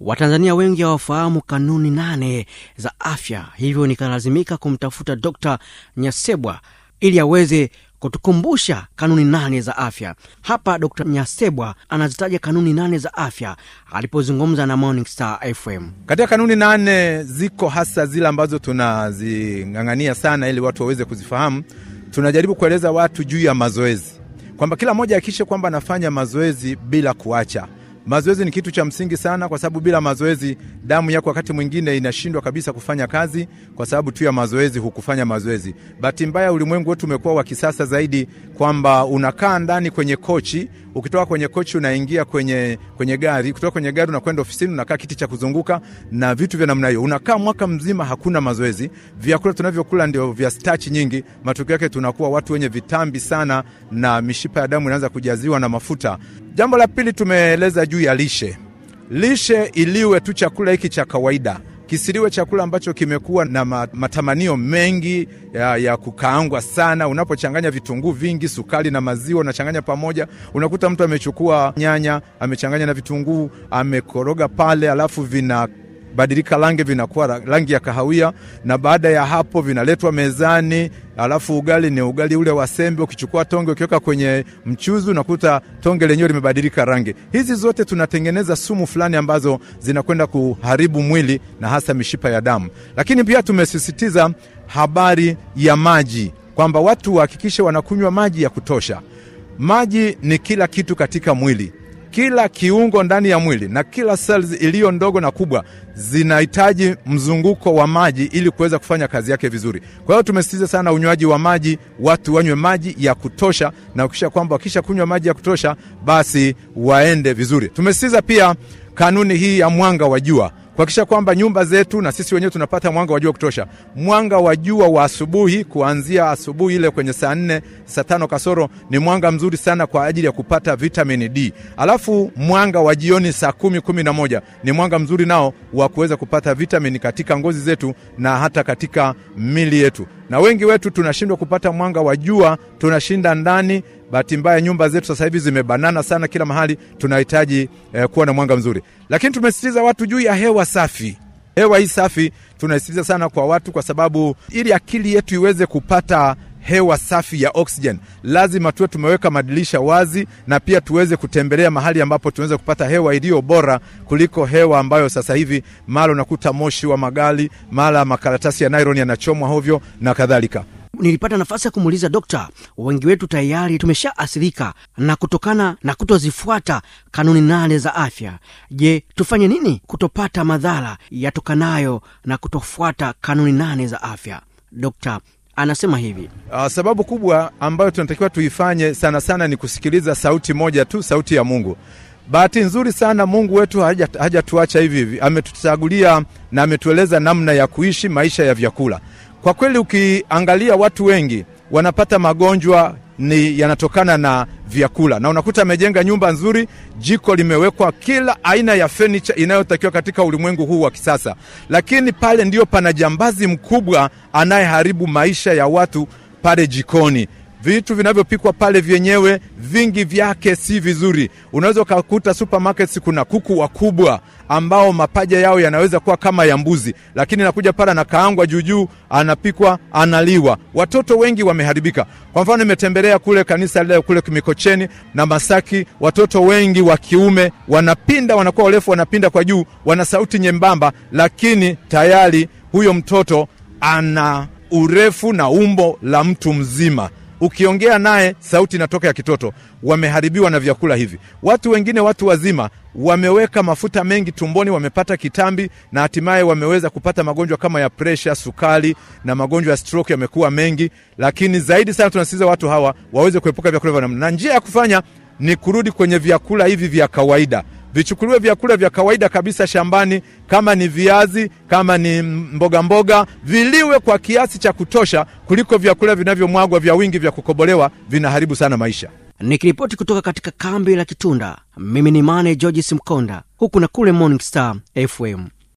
Watanzania wengi hawafahamu kanuni nane za afya, hivyo nikalazimika kumtafuta Dr. Nyasebwa ili aweze kutukumbusha kanuni nane za afya. Hapa Dr. Nyasebwa anazitaja kanuni nane za afya alipozungumza na Morning Star FM. Katika kanuni nane ziko hasa zile ambazo tunazing'ang'ania sana ili watu waweze kuzifahamu. Tunajaribu kueleza watu juu ya mazoezi, kwamba kila mmoja akishe kwamba anafanya mazoezi bila kuacha. Mazoezi ni kitu cha msingi sana, kwa sababu bila mazoezi damu yako wakati mwingine inashindwa kabisa kufanya kazi, kwa sababu tu ya mazoezi hukufanya mazoezi. Bahati mbaya, ulimwengu wetu umekuwa wa kisasa zaidi, kwamba unakaa ndani kwenye kochi, ukitoka kwenye kochi unaingia kwenye, kwenye gari, kutoka kwenye gari unakwenda ofisini, unakaa kiti cha kuzunguka na vitu vya namna hiyo, unakaa mwaka mzima, hakuna mazoezi. Vyakula tunavyokula ndio vya stachi nyingi, matokeo yake tunakuwa watu wenye vitambi sana, na mishipa ya damu inaanza kujaziwa na mafuta. Jambo la pili tumeeleza juu ya lishe. Lishe iliwe tu chakula hiki cha kawaida, kisiliwe chakula ambacho kimekuwa na matamanio mengi ya, ya kukaangwa sana. Unapochanganya vitunguu vingi, sukari na maziwa, unachanganya pamoja, unakuta mtu amechukua nyanya amechanganya na vitunguu amekoroga pale, alafu vina badilika rangi, vinakuwa rangi ya kahawia, na baada ya hapo vinaletwa mezani. Alafu ugali ni ugali ule wa sembe, ukichukua tonge ukiweka kwenye mchuzi unakuta tonge lenyewe limebadilika rangi. Hizi zote tunatengeneza sumu fulani ambazo zinakwenda kuharibu mwili na hasa mishipa ya damu. Lakini pia tumesisitiza habari ya maji, kwamba watu wahakikishe wanakunywa maji ya kutosha. Maji ni kila kitu katika mwili kila kiungo ndani ya mwili na kila cells iliyo ndogo na kubwa zinahitaji mzunguko wa maji ili kuweza kufanya kazi yake vizuri. Kwa hiyo tumesisitiza sana unywaji wa maji, watu wanywe maji ya kutosha, na kisha kwamba wakisha kunywa maji ya kutosha, basi waende vizuri. Tumesisitiza pia kanuni hii ya mwanga wa jua kuhakikisha kwamba nyumba zetu na sisi wenyewe tunapata mwanga wa jua kutosha. Mwanga wa jua wa asubuhi, kuanzia asubuhi ile kwenye saa nne saa tano kasoro ni mwanga mzuri sana kwa ajili ya kupata vitamini D. Alafu mwanga wa jioni saa kumi kumi na moja ni mwanga mzuri nao wa kuweza kupata vitamini katika ngozi zetu na hata katika mili yetu. Na wengi wetu tunashindwa kupata mwanga wa jua, tunashinda ndani Bahati mbaya nyumba zetu sasa hivi zimebanana sana kila mahali, tunahitaji eh, kuwa na mwanga mzuri. Lakini tumesisitiza watu juu ya hewa safi. Hewa hii safi tunasisitiza sana kwa watu, kwa sababu ili akili yetu iweze kupata hewa safi ya oxygen, lazima tuwe tumeweka madirisha wazi na pia tuweze kutembelea mahali ambapo tunaweza kupata hewa iliyo bora kuliko hewa ambayo sasa hivi mara unakuta moshi wa magari, mara makaratasi ya nylon yanachomwa hovyo na kadhalika. Nilipata nafasi ya kumuuliza dokta, wengi wetu tayari tumeshaathirika na kutokana na kutozifuata kanuni nane za afya. Je, tufanye nini kutopata madhara yatokanayo na kutofuata kanuni nane za afya? Dokta anasema hivi. Uh, sababu kubwa ambayo tunatakiwa tuifanye sana sana ni kusikiliza sauti moja tu, sauti ya Mungu. Bahati nzuri sana Mungu wetu hajatuacha haja hivi hivi, ametuchagulia na ametueleza namna ya kuishi maisha ya vyakula. Kwa kweli ukiangalia watu wengi wanapata magonjwa ni yanatokana na vyakula, na unakuta amejenga nyumba nzuri, jiko limewekwa kila aina ya fenicha inayotakiwa katika ulimwengu huu wa kisasa, lakini pale ndiyo pana jambazi mkubwa anayeharibu maisha ya watu pale jikoni. Vitu vinavyopikwa pale vyenyewe vingi vyake si vizuri. Unaweza ukakuta supermarkets kuna kuku wakubwa ambao mapaja yao yanaweza kuwa kama ya mbuzi, lakini nakuja pale anakaangwa juujuu, anapikwa, analiwa. Watoto wengi wameharibika. Kwa mfano, nimetembelea kule kanisa leo kule Mikocheni na Masaki, watoto wengi wa kiume wanapinda, wanakuwa urefu, wanapinda kwa juu, wana sauti nyembamba, lakini tayari huyo mtoto ana urefu na umbo la mtu mzima ukiongea naye sauti inatoka ya kitoto. Wameharibiwa na vyakula hivi. Watu wengine, watu wazima, wameweka mafuta mengi tumboni, wamepata kitambi na hatimaye wameweza kupata magonjwa kama ya presha, sukari na magonjwa ya stroke yamekuwa mengi. Lakini zaidi sana tunasisitiza watu hawa waweze kuepuka vyakula vya namna, na njia ya kufanya ni kurudi kwenye vyakula hivi vya kawaida vichukuliwe vyakula vya kawaida kabisa shambani, kama ni viazi, kama ni mboga mboga, viliwe kwa kiasi cha kutosha, kuliko vyakula vinavyomwagwa vya wingi vya kukobolewa, vinaharibu sana maisha. Nikiripoti kutoka katika kambi la Kitunda, mimi ni Mane George Mkonda, huku na kule Morning Star FM.